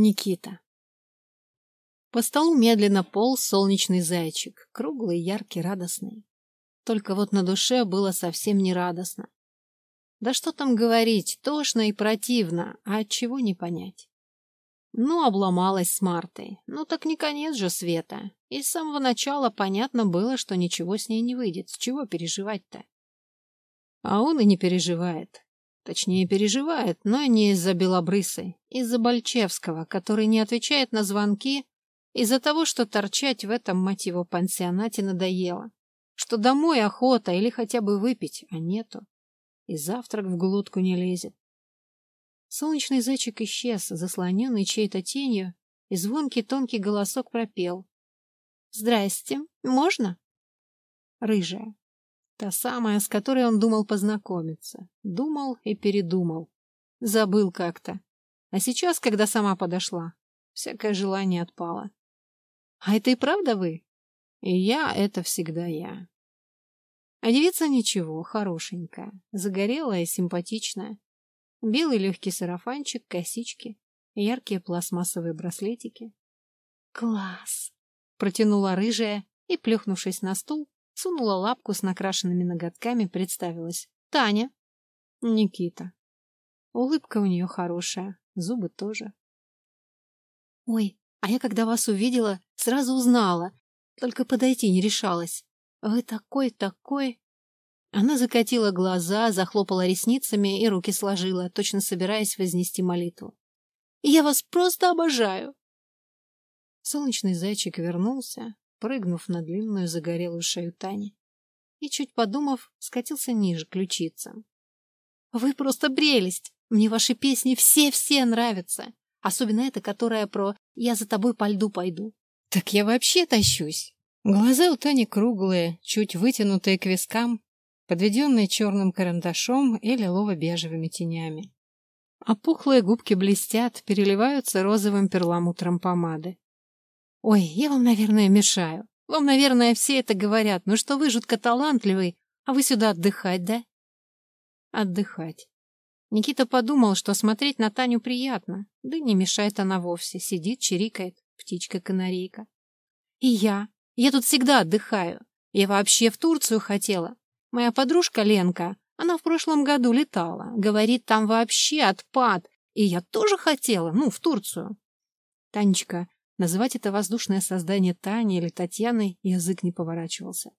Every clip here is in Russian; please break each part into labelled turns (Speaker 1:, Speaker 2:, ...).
Speaker 1: Никита. По столу медленно полз солнечный зайчик, круглый, яркий, радостный. Только вот на душе было совсем не радостно. Да что там говорить, тошно и противно, а от чего не понять. Ну, обломалась с Мартой. Ну, так не конец же света. И с самого начала понятно было, что ничего с ней не выйдет. С чего переживать-то? А он и не переживает. Точнее, переживает, но не из-за Белобрысы, из-за Бальчевского, который не отвечает на звонки, из-за того, что торчать в этом, мать его, пансионате надоело. Что домой охота или хотя бы выпить, а нету. И завтрак в глотку не лезет. Солнечный зайчик исчез, заслоненный чьей-то тенью, и звонкий тонкий голосок пропел. «Здрасте, можно?» Рыжая. Та самая, с которой он думал познакомиться. Думал и передумал. Забыл как-то. А сейчас, когда сама подошла, всякое желание отпало. «А это и правда вы?» «И я — это всегда я». А девица ничего, хорошенькая, загорелая, симпатичная. Белый легкий сарафанчик, косички, яркие пластмассовые браслетики. «Класс!» — протянула рыжая и, плюхнувшись на стул, сунула лапку с накрашенными ноготками, представилась. «Таня!» «Никита!» Улыбка у нее хорошая, зубы тоже. «Ой, а я, когда вас увидела, сразу узнала, только подойти не решалась. Вы такой, такой...» Она закатила глаза, захлопала ресницами и руки сложила, точно собираясь вознести молитву. «Я вас просто обожаю!» Солнечный зайчик вернулся, прыгнув на длинную загорелую шею Тани, и, чуть подумав, скатился ниже ключицам. «Вы просто прелесть! Мне ваши песни все-все нравятся, особенно эта, которая про «я за тобой по льду пойду».
Speaker 2: Так я вообще тащусь!» Глаза у Тани круглые, чуть вытянутые к вискам, подведенные черным карандашом и лилово-бежевыми тенями. А пухлые губки блестят, переливаются розовым перламутром помады. «Ой, я вам, наверное, мешаю. Вам, наверное, все это говорят, ну что вы жутко талантливый, а вы сюда отдыхать, да?» «Отдыхать». Никита подумал, что смотреть на Таню приятно, да не мешает она вовсе, сидит, чирикает, птичка-канарейка. «И я. Я тут всегда отдыхаю. Я вообще в Турцию хотела. Моя подружка Ленка, она в прошлом году летала. Говорит, там вообще отпад. И я тоже хотела, ну, в Турцию. Танечка, называть это воздушное создание Таней или Татьяной язык не поворачивался.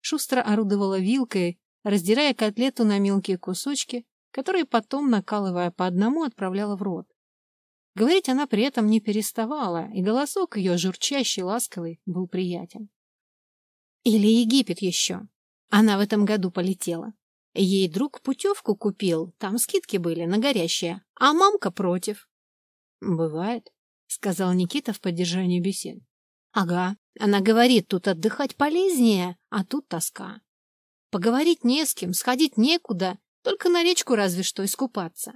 Speaker 2: Шустро орудовала вилкой, раздирая котлету на мелкие кусочки, которые потом, накалывая по одному, отправляла в рот. Говорить она при этом не переставала, и голосок ее, журчащий, ласковый, был приятен. Или Египет еще. Она в этом году полетела. Ей друг путевку купил, там скидки были на горящее, а мамка против. — Бывает, — сказал Никита в поддержании бесед. — Ага, она говорит, тут отдыхать полезнее, а тут тоска. Поговорить не с кем, сходить некуда, только на речку разве что искупаться.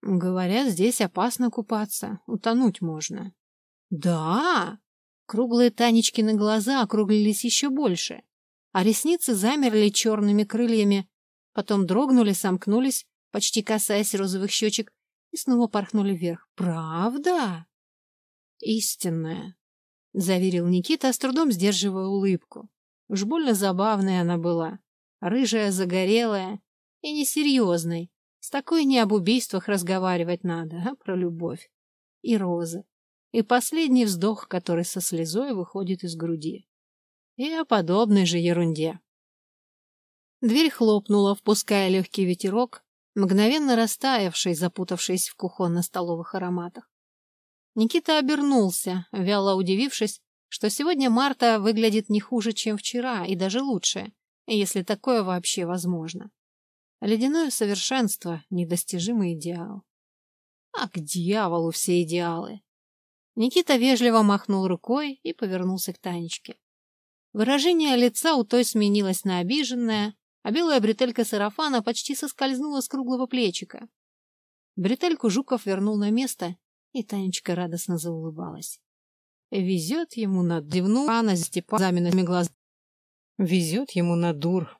Speaker 2: Говорят, здесь опасно купаться, утонуть можно. Да! Круглые Танечкины глаза округлились еще больше а ресницы замерли черными крыльями, потом дрогнули, сомкнулись, почти касаясь розовых щечек, и снова порхнули вверх. «Правда?» «Истинная», — заверил Никита, с трудом сдерживая улыбку. Уж больно забавная она была, рыжая, загорелая и несерьезной. С такой не об убийствах разговаривать надо, а про любовь. И розы. И последний вздох, который со слезой выходит из груди и о подобной же ерунде. Дверь хлопнула, впуская легкий ветерок, мгновенно растаявший, запутавшись в кухонно-столовых ароматах. Никита обернулся, вяло удивившись, что сегодня Марта выглядит не хуже, чем вчера, и даже лучше, если такое вообще возможно. Ледяное совершенство — недостижимый идеал. А к дьяволу все идеалы! Никита вежливо махнул рукой и повернулся к Танечке. Выражение лица у той сменилось на обиженное, а белая бретелька сарафана почти соскользнула с круглого плечика. Бретельку Жуков вернул на место, и Танечка радостно заулыбалась. Везет ему на дивну, а на Степанами глаз. Везет ему на дур.